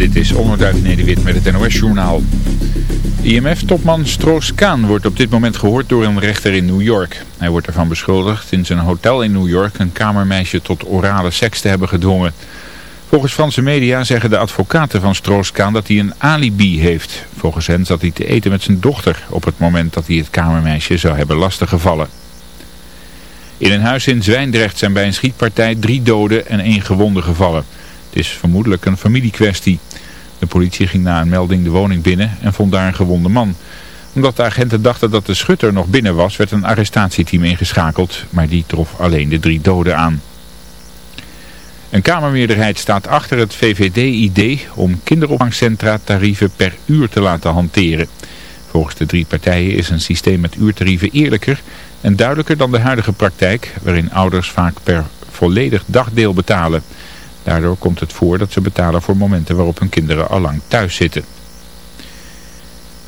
Dit is Onderduif Nederwit met het NOS-journaal. IMF-topman Stroos-Kaan wordt op dit moment gehoord door een rechter in New York. Hij wordt ervan beschuldigd in zijn hotel in New York een kamermeisje tot orale seks te hebben gedwongen. Volgens Franse media zeggen de advocaten van Stroos-Kaan dat hij een alibi heeft. Volgens hen zat hij te eten met zijn dochter op het moment dat hij het kamermeisje zou hebben lastiggevallen. In een huis in Zwijndrecht zijn bij een schietpartij drie doden en één gewonde gevallen. Het is vermoedelijk een familiekwestie. De politie ging na een melding de woning binnen en vond daar een gewonde man. Omdat de agenten dachten dat de schutter nog binnen was, werd een arrestatieteam ingeschakeld, maar die trof alleen de drie doden aan. Een Kamermeerderheid staat achter het VVD-idee om kinderopvangcentra tarieven per uur te laten hanteren. Volgens de drie partijen is een systeem met uurtarieven eerlijker en duidelijker dan de huidige praktijk, waarin ouders vaak per volledig dagdeel betalen. Daardoor komt het voor dat ze betalen voor momenten waarop hun kinderen al lang thuis zitten.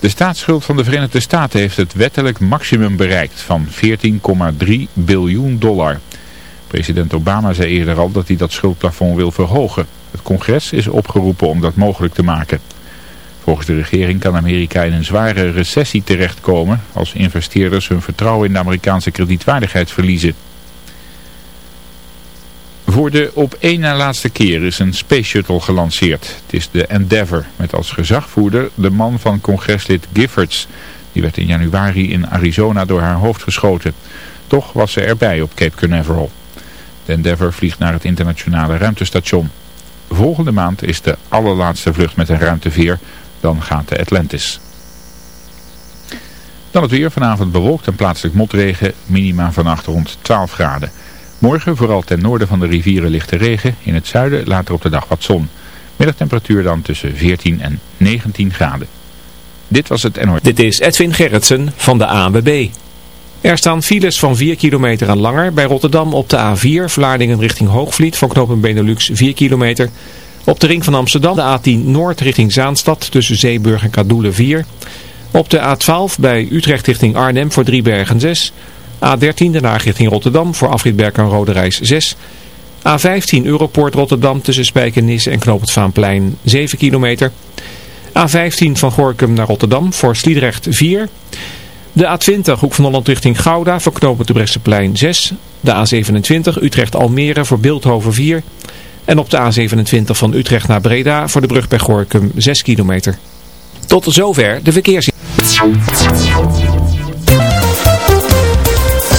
De staatsschuld van de Verenigde Staten heeft het wettelijk maximum bereikt van 14,3 biljoen dollar. President Obama zei eerder al dat hij dat schuldplafond wil verhogen. Het congres is opgeroepen om dat mogelijk te maken. Volgens de regering kan Amerika in een zware recessie terechtkomen als investeerders hun vertrouwen in de Amerikaanse kredietwaardigheid verliezen. Voor de op één na laatste keer is een Space Shuttle gelanceerd. Het is de Endeavour, met als gezagvoerder de man van congreslid Giffords. Die werd in januari in Arizona door haar hoofd geschoten. Toch was ze erbij op Cape Canaveral. De Endeavour vliegt naar het internationale ruimtestation. Volgende maand is de allerlaatste vlucht met een ruimteveer. Dan gaat de Atlantis. Dan het weer. Vanavond bewolkt en plaatselijk motregen. Minima vannacht rond 12 graden. Morgen vooral ten noorden van de rivieren lichte regen. In het zuiden later op de dag wat zon. Middagtemperatuur dan tussen 14 en 19 graden. Dit was het NOS. Dit is Edwin Gerritsen van de ANWB. Er staan files van 4 kilometer en langer. Bij Rotterdam op de A4 Vlaardingen richting Hoogvliet van knooppunt Benelux 4 kilometer. Op de ring van Amsterdam de A10 Noord richting Zaanstad tussen Zeeburg en Kadoelen 4. Op de A12 bij Utrecht richting Arnhem voor Driebergen 6. A13 Den Haag richting Rotterdam voor Afritberg en Rode Reis 6. A15 Europoort Rotterdam tussen Spijkenisse en Knoop het Vaanplein 7 kilometer. A15 van Gorkum naar Rotterdam voor Sliedrecht 4. De A20 Hoek van Holland richting Gouda voor knooppunt de Bresseplein 6. De A27 Utrecht-Almere voor Beeldhoven 4. En op de A27 van Utrecht naar Breda voor de brug bij Gorkum 6 kilometer. Tot zover de verkeers.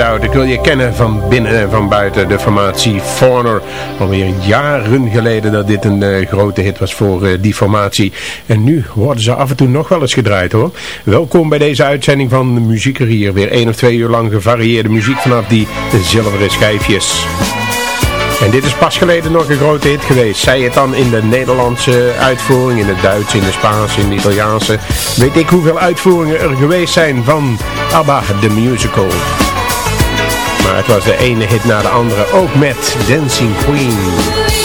Ik wil je kennen van binnen en van buiten de formatie Fauna. Alweer jaren geleden dat dit een eh, grote hit was voor eh, die formatie. En nu worden ze af en toe nog wel eens gedraaid hoor. Welkom bij deze uitzending van Muzieker hier. Weer één of twee uur lang gevarieerde muziek vanaf die zilveren schijfjes. En dit is pas geleden nog een grote hit geweest. Zij het dan in de Nederlandse uitvoering, in het Duits, in de Spaans, in de Italiaanse. Weet ik hoeveel uitvoeringen er geweest zijn van ABBA, The Musical. Maar het was de ene hit na de andere, ook met Dancing Queen.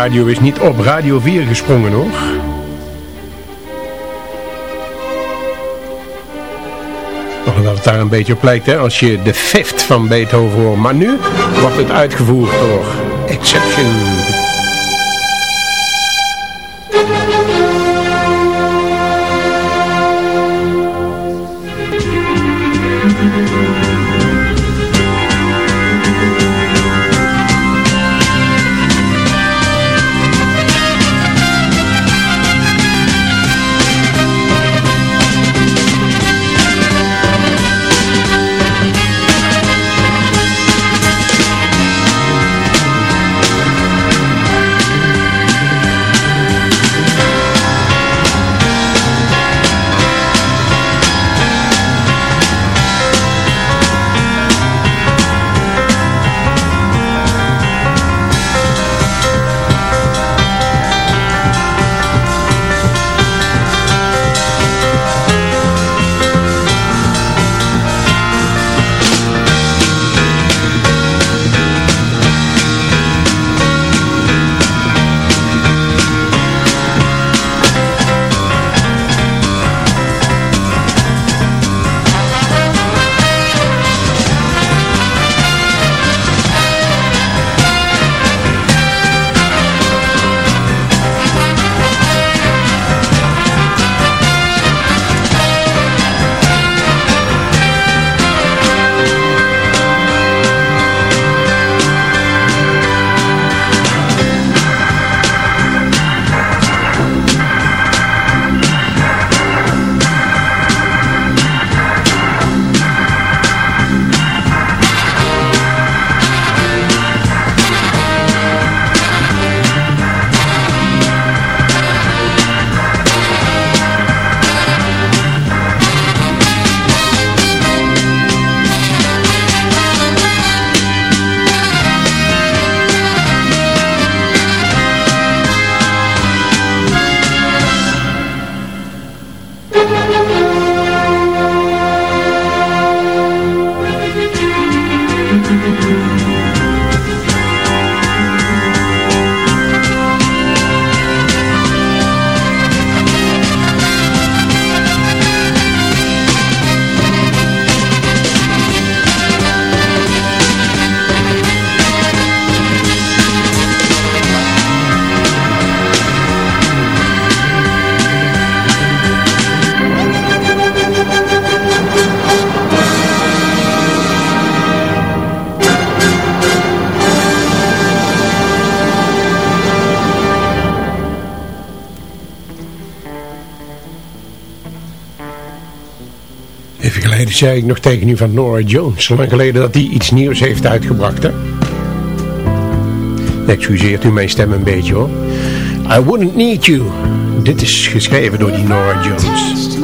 Radio is niet op Radio 4 gesprongen hoor. Hoewel het daar een beetje op lijkt hè, als je de fifth van Beethoven hoort. Maar nu wordt het uitgevoerd door Exception. to be. Zei ik nog tegen u van Nora Jones. Lang geleden dat hij iets nieuws heeft uitgebracht, hè? Excuseert u mijn stem een beetje, hoor. I Wouldn't Need You. Dit is geschreven door die Nora Jones.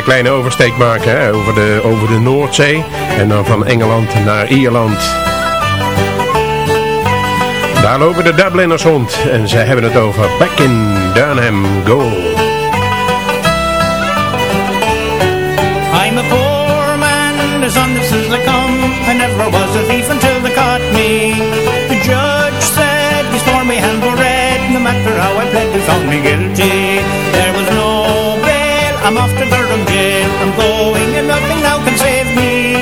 Een kleine oversteek maken hè, over, de, over de Noordzee. En dan van Engeland naar Ierland. Daar lopen de Dubliners rond. En ze hebben het over Back in Durham Goal. I'm a poor man, as honest as I come. I never was a thief until they caught me. The judge said before my hands were red, no matter how I pled, they found me I'm off to Durham jail. I'm going and nothing now can save me.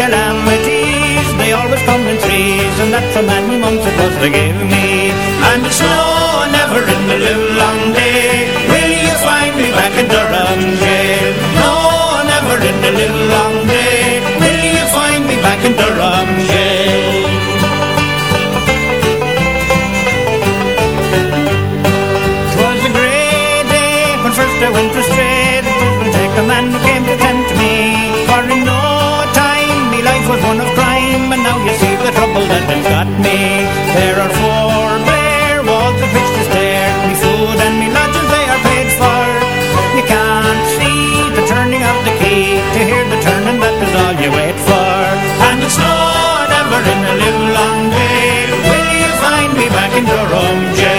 Calamities, they always come in threes, and that for many months it was they gave me. And it's no, never in the live long day. Will you find me back in Durham jail? No, never in the live long day. Will you find me back in Durham jail? Twas a great day when first I went astray. It life was one of crime, and now you see the trouble that has got me. There are four bare walls at which to stare. Me food and me lodgings they are paid for. You can't see the turning of the key to hear the turning. That is all you wait for. And it's no never in a live long day. Will you find me back in Durham jail? No,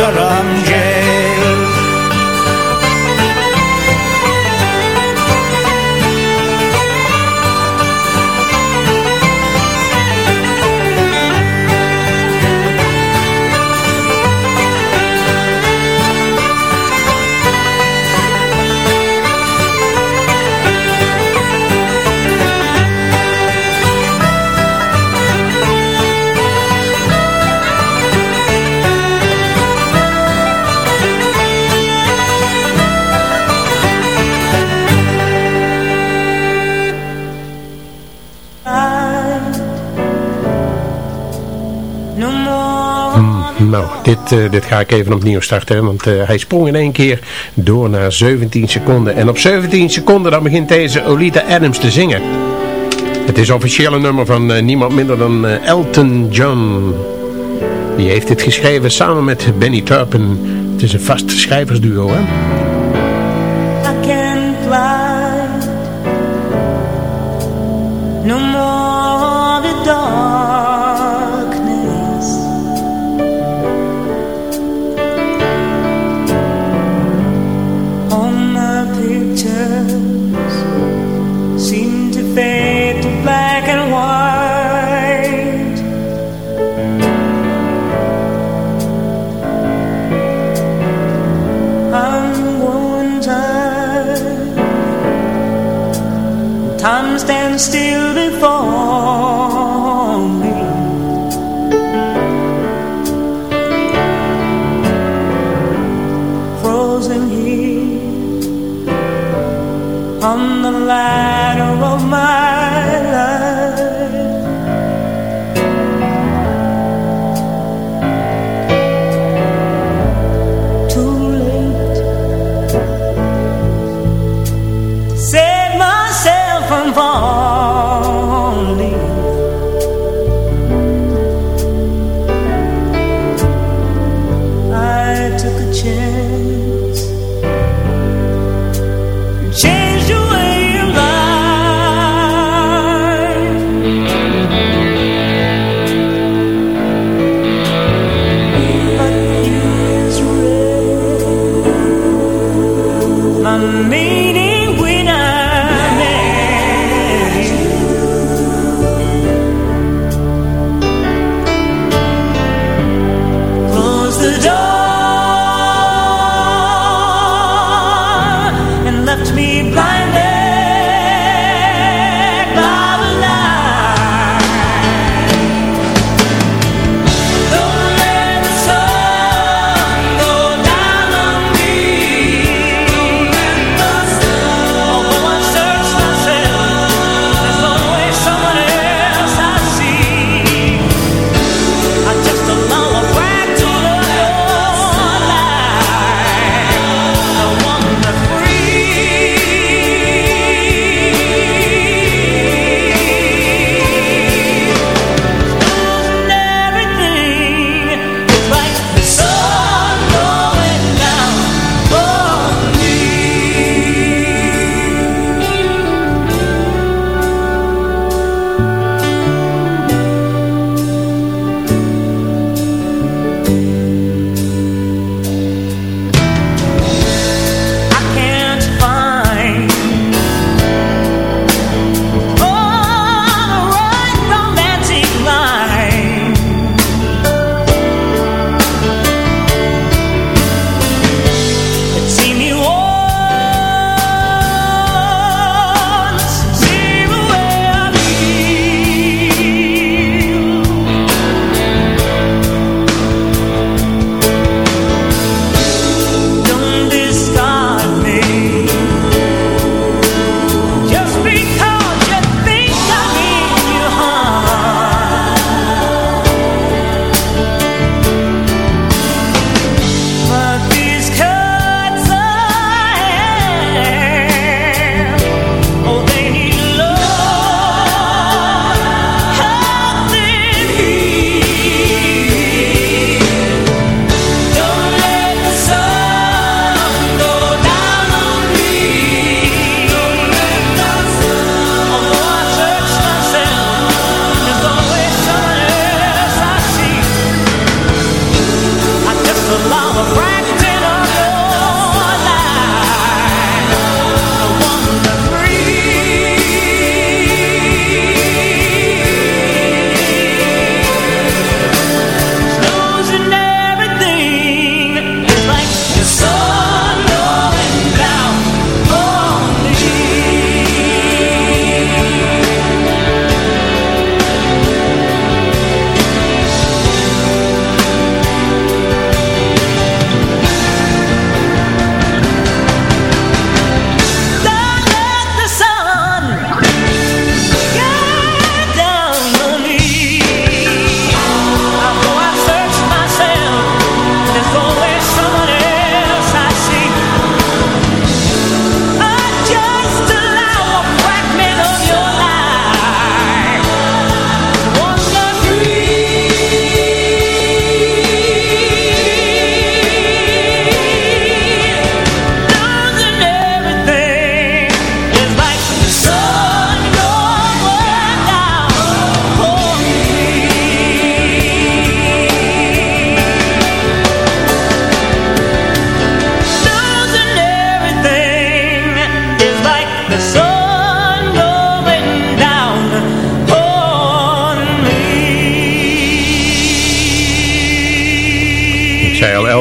me dit, eh, dit ga ik even opnieuw starten, want eh, hij sprong in één keer door naar 17 seconden. En op 17 seconden dan begint deze Olita Adams te zingen. Het is officieel een nummer van eh, niemand minder dan Elton John. Die heeft dit geschreven samen met Benny Turpin. Het is een vast schrijversduo, hè? stand still.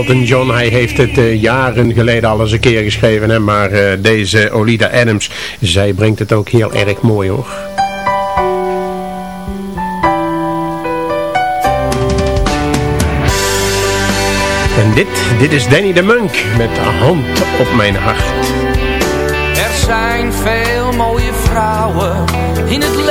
Elton John, hij heeft het eh, jaren geleden al eens een keer geschreven. Hè? Maar eh, deze Olida Adams, zij brengt het ook heel erg mooi hoor. En dit, dit is Danny de Munk met hand op mijn hart. Er zijn veel mooie vrouwen in het leven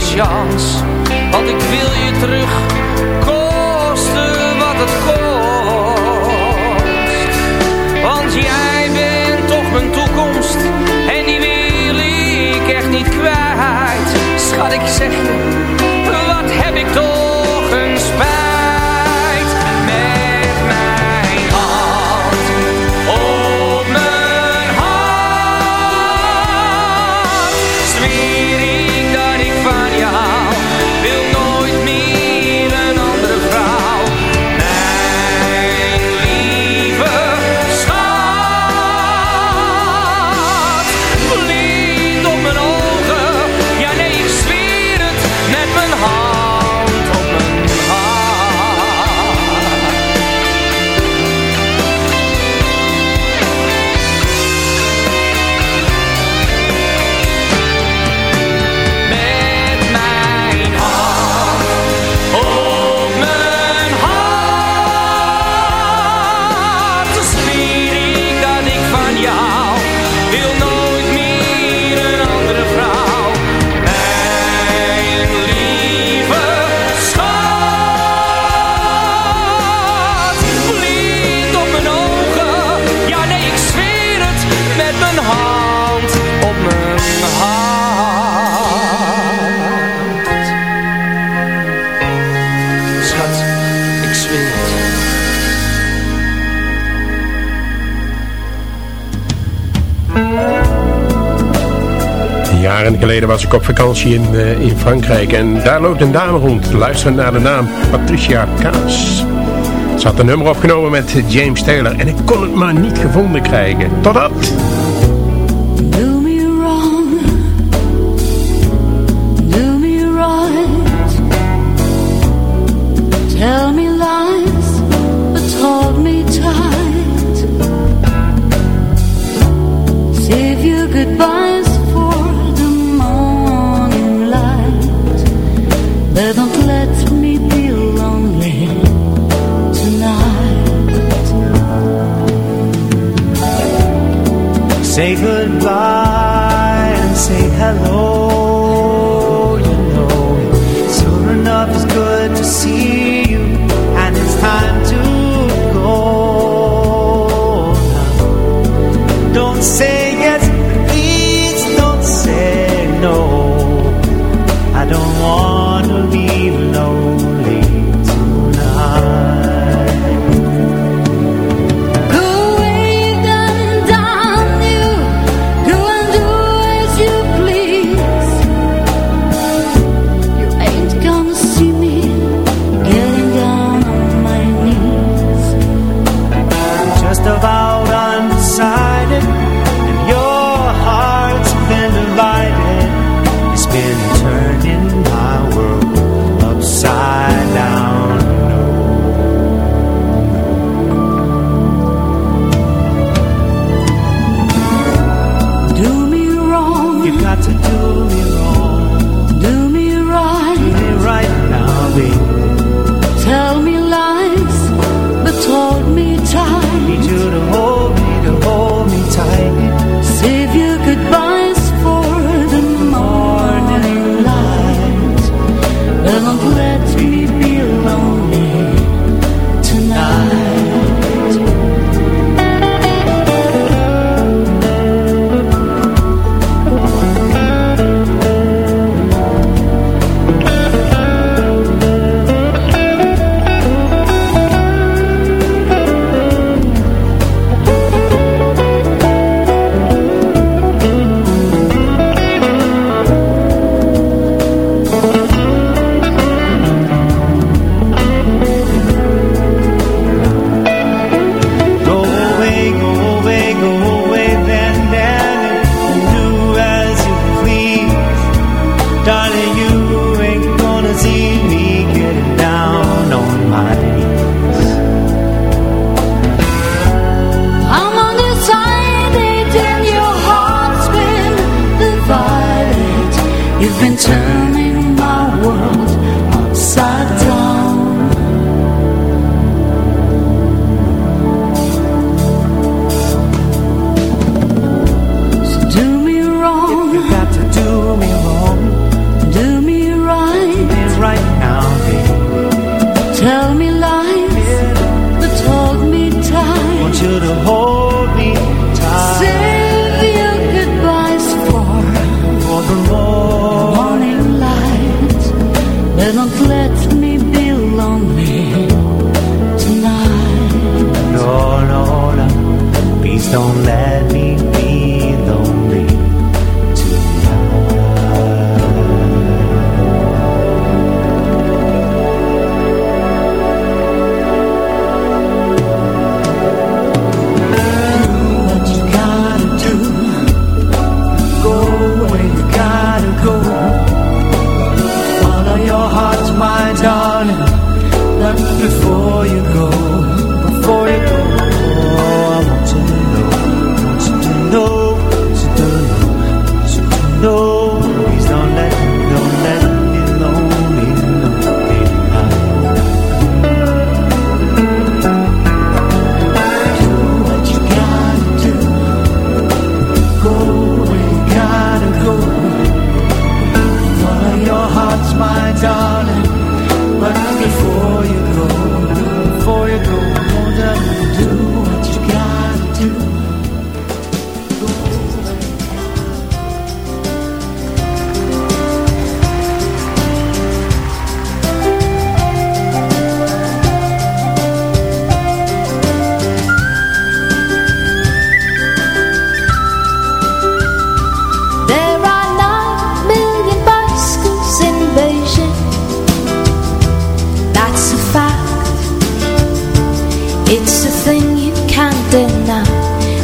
de. Want ik wil je terug, koste wat het kost. Want jij bent toch mijn toekomst en die wil ik echt niet kwijt. Schat, ik zeg je, wat heb ik toch? geleden was ik op vakantie in, eh, in Frankrijk. En daar loopt een dame rond, luisterend naar de naam Patricia Kaas. Ze had een nummer opgenomen met James Taylor. En ik kon het maar niet gevonden krijgen. Totdat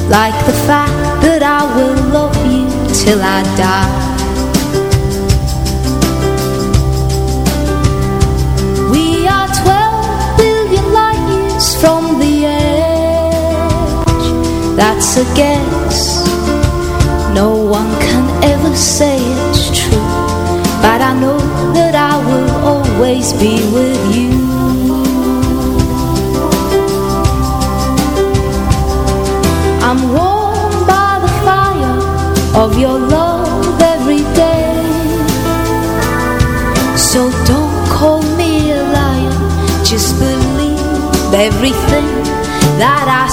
Like the fact that I will love you till I die. We are 12 billion light years from the edge. That's a guess. No one can ever say it's true. But I know that I will always be with you of your love every day. So don't call me a liar. Just believe everything that I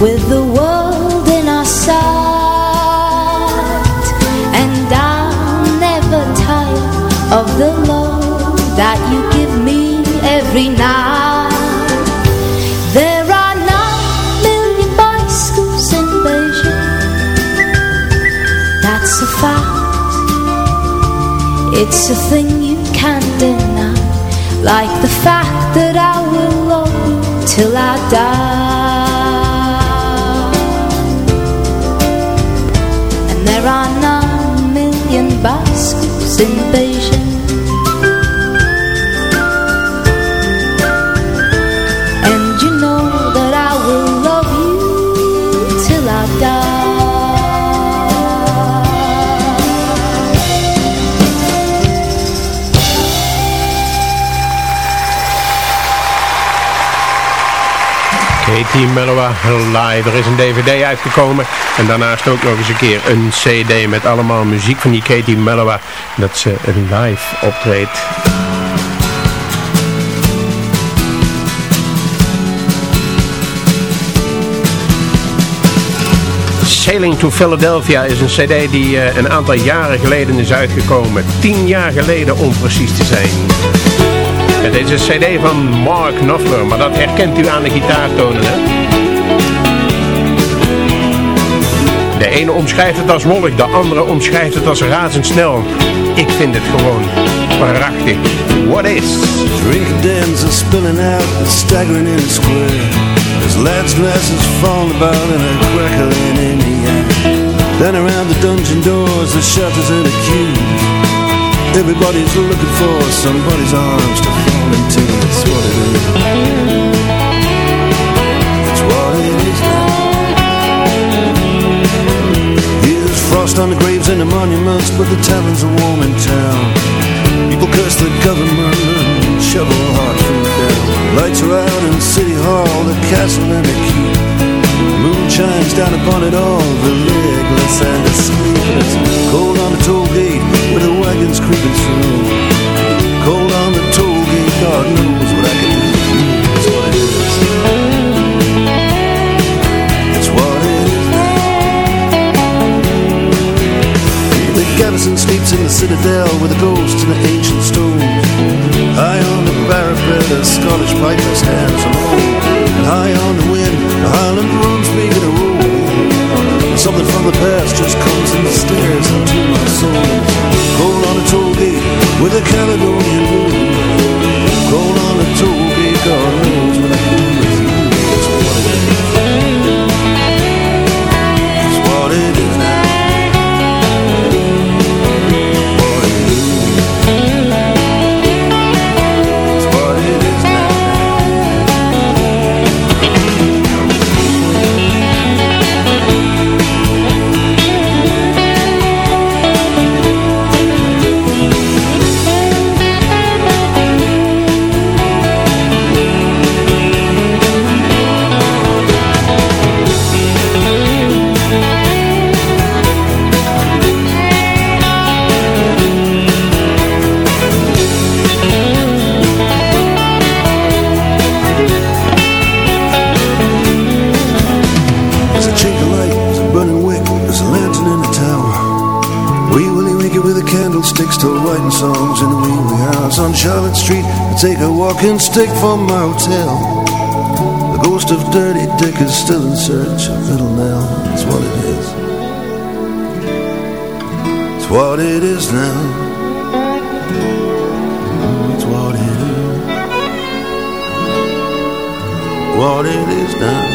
with the world in our sight. And I'll never tire of the love that you give me every night. There are nine million bicycles in Beijing. That's a fact. It's a thing you can't deny. Like the fact that I will love you till I die simple Katie Mellowa live. Er is een dvd uitgekomen. En daarnaast ook nog eens een keer een cd met allemaal muziek van die Katie Mellowa. Dat ze live optreedt. Sailing to Philadelphia is een cd die eh, een aantal jaren geleden is uitgekomen. Tien jaar geleden om precies te zijn. Een cd van Mark Knopfler, maar dat herkent u aan de gitaartonen, hè? De ene omschrijft het als wollig, de andere omschrijft het als razendsnel. Ik vind het gewoon prachtig. What is? Drinking dens are spilling out staggering in the square There's lads' glasses falling about and a crackling in the air Then around the dungeon doors, the shutters and the queues Everybody's looking for somebody's arms to fall into. It's what it is. It's what it is now. Here's frost on the graves and the monuments But the taverns are warm in town People curse the government and shovel hard food down. Lights are out in City Hall, the castle and the keep Moon chimes down upon it all, the legless and the sleepless. Cold on the toll gate, with the wagons creeping through Cold on the toll gate, God knows what I can do. It's what it is. It's what it is. The garrison sleeps in the citadel with the ghosts and the ancient stones. High on the parapet, a Scottish piper's hands alone And high on the wind, the Highland runs making a roll Something from the past just comes and stares into my soul. Cold on a toll with a Caledonian moon. Cold on a toll gate, To writing songs in a wee house on Charlotte Street. I take a walking stick from my hotel. The ghost of Dirty Dick is still in search of Little Nell. That's what it is. It's what it is now. It's what it is. What it is now.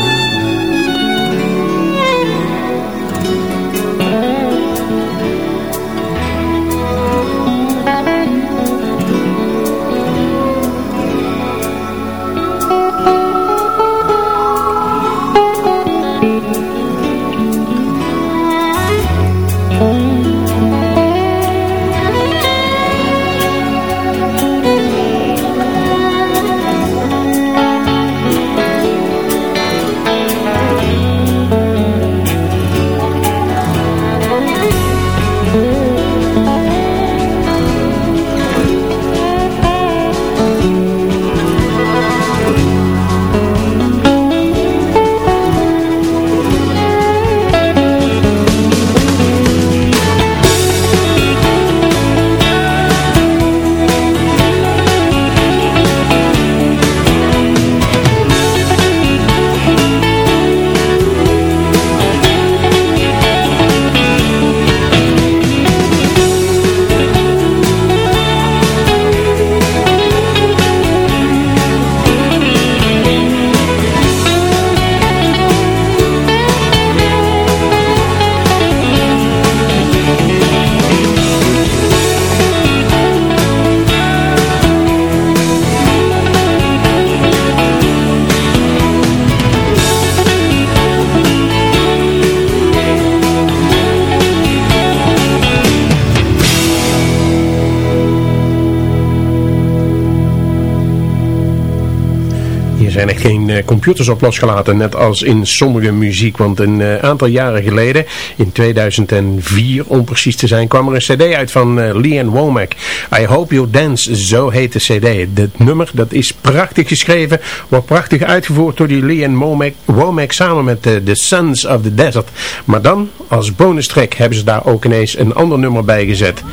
Zijn er geen eh, computers op losgelaten, net als in sommige muziek. Want een eh, aantal jaren geleden, in 2004 om precies te zijn, kwam er een cd uit van uh, Leanne Womack. I Hope You Dance, zo heet de cd. Het nummer, dat is prachtig geschreven, wordt prachtig uitgevoerd door die Leanne Womack, Womack samen met de The Sons of the Desert. Maar dan, als bonus track, hebben ze daar ook ineens een ander nummer bij gezet.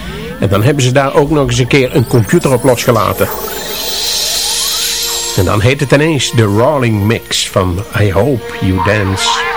En dan hebben ze daar ook nog eens een keer een computer op losgelaten. En dan heet het ineens de Rolling Mix van I Hope You Dance.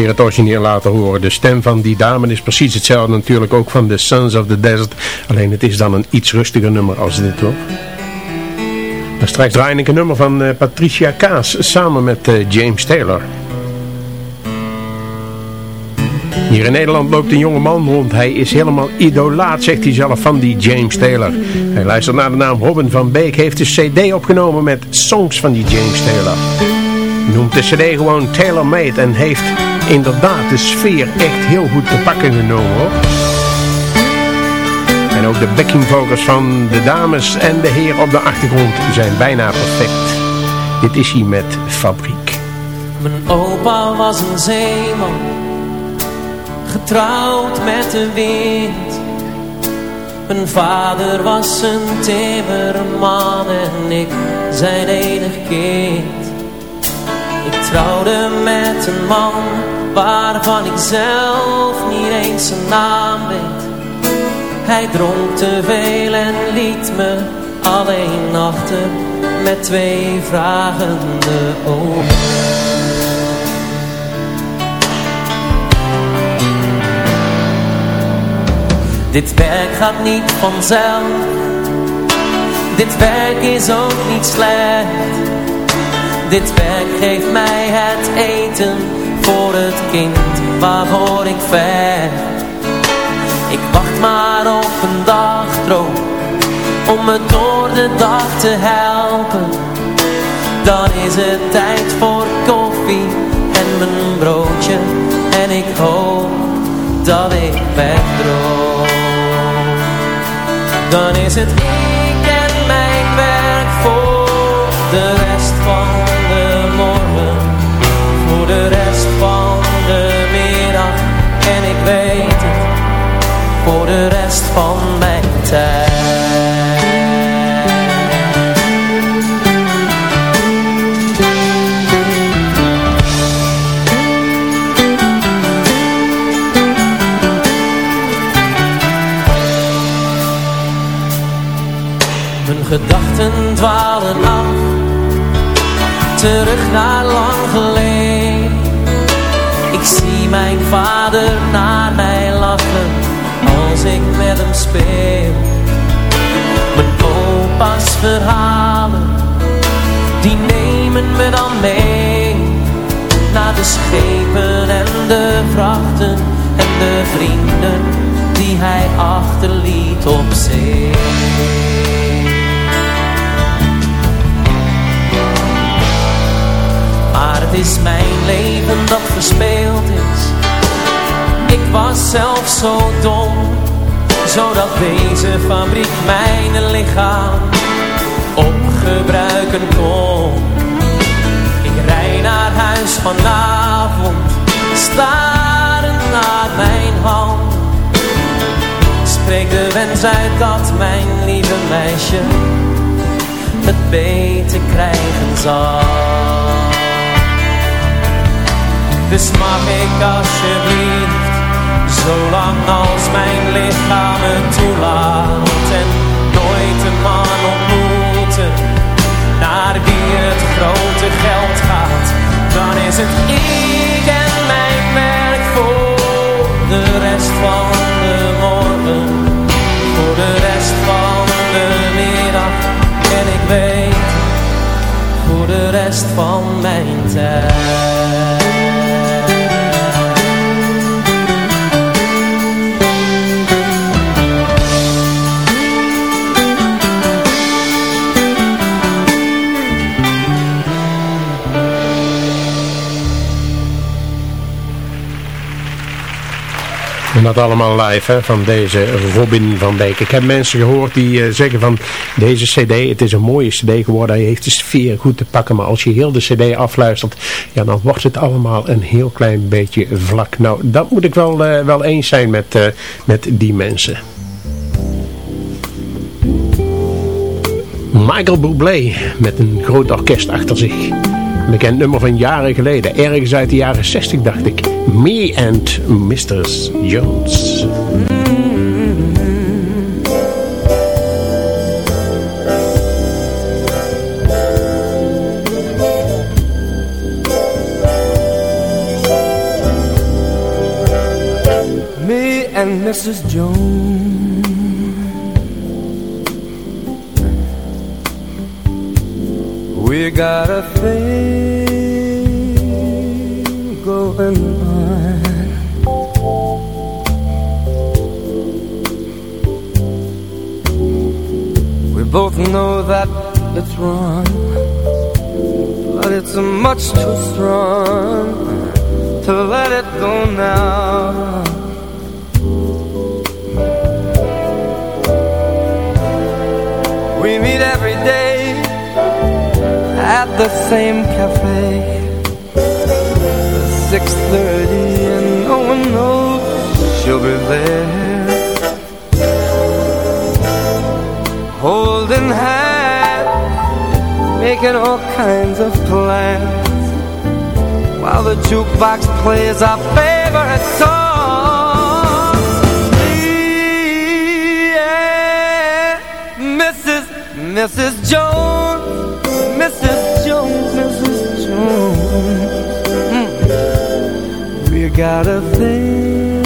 Keer het origineel laten horen. De stem van die dame is precies hetzelfde natuurlijk ook van The Sons of the Desert. Alleen het is dan een iets rustiger nummer als dit hoor. Maar straks draai ik een nummer van uh, Patricia Kaas samen met uh, James Taylor. Hier in Nederland loopt een jonge man rond. Hij is helemaal idolaat, zegt hij zelf, van die James Taylor. Hij luistert naar de naam Robin van Beek. Heeft een cd opgenomen met songs van die James Taylor. Noemt de cd gewoon Taylor Made. En heeft inderdaad de sfeer echt heel goed te pakken genomen hoor. En ook de backing vocals van de dames en de heer op de achtergrond zijn bijna perfect. Dit is hij met Fabriek. Mijn opa was een zeeman getrouwd met de wind. Mijn vader was een timmerman en ik zijn enig kind. Ik trouwde met een man waarvan ik zelf niet eens zijn naam weet. Hij dronk te veel en liet me alleen achter met twee vragende ogen. Dit werk gaat niet vanzelf Dit werk is ook niet slecht Dit werk geeft mij het eten Voor het kind waarvoor ik vecht Ik wacht maar op een dagdroom Om me door de dag te helpen. Dan is het tijd voor koffie en mijn broodje En ik hoop dat ik wegdroom. Dan is het de rest van mijn tijd. gedachten dwalen af Terug naar lang geleden Ik zie mijn vader naar mij lachen Als ik met hem speel. Mijn opa's verhalen Die nemen me dan mee. Naar de schepen en de vrachten En de vrienden die hij achterliet op zee. Maar het is mijn leven dat verspeeld is Ik was zelf zo dom Zodat deze fabriek mijn lichaam opgebruiken kon. Ik rij naar huis vanavond Staren naar mijn hand. Spreek de wens uit dat mijn lieve meisje Het beter krijgen zal. Dus mag ik alsjeblieft, zolang als mijn lichaam het toelaat En nooit een man ontmoeten, naar wie het grote geld gaat Dan is het ik en mijn werk voor de rest van de morgen. Voor de rest van de middag en ik weet, voor de rest van mijn tijd En dat allemaal live hè, van deze Robin van Beek. Ik heb mensen gehoord die uh, zeggen van deze cd, het is een mooie cd geworden. Hij heeft de sfeer goed te pakken. Maar als je heel de cd afluistert, ja, dan wordt het allemaal een heel klein beetje vlak. Nou, dat moet ik wel, uh, wel eens zijn met, uh, met die mensen. Michael Bublé met een groot orkest achter zich. Een bekend nummer van jaren geleden. Ergens uit de jaren 60 dacht ik. Me and Mr. Jones. Plays our favorite song. Yeah, Mrs. Mrs. Jones, Mrs. Jones, Mrs. Jones. Mm. We got a thing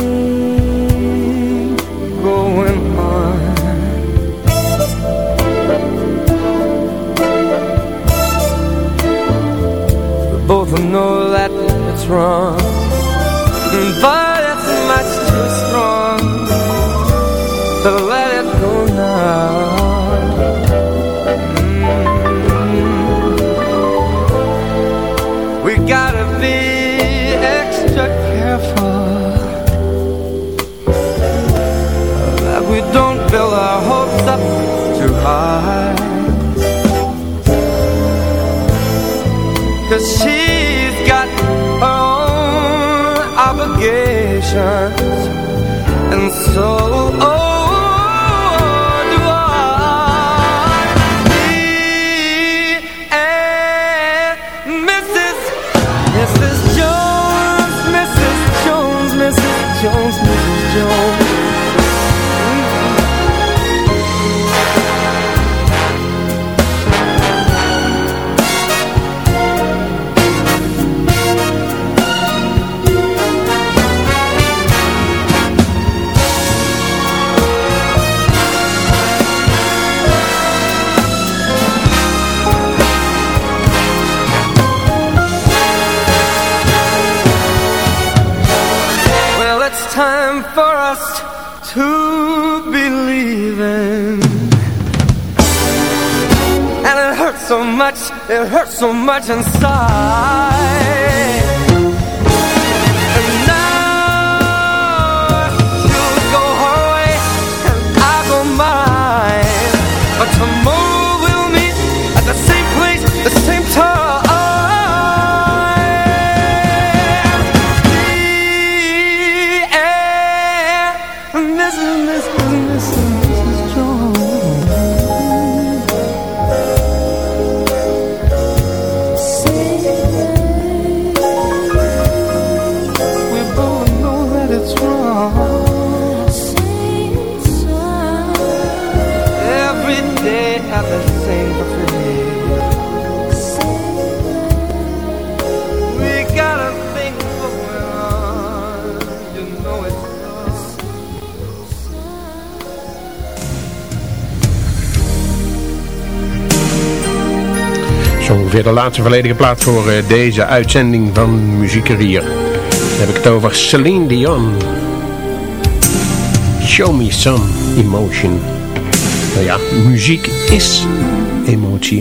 going on. We both know that it's wrong, but it's much too strong let it go now. Mm. We gotta be extra careful that we don't our hopes up too high. Cause she's so so much inside. De laatste volledige plaats voor eh, deze uitzending van Muziekerier. Dan heb ik het over Celine Dion. Show me some emotion. Nou ja, muziek is emotie.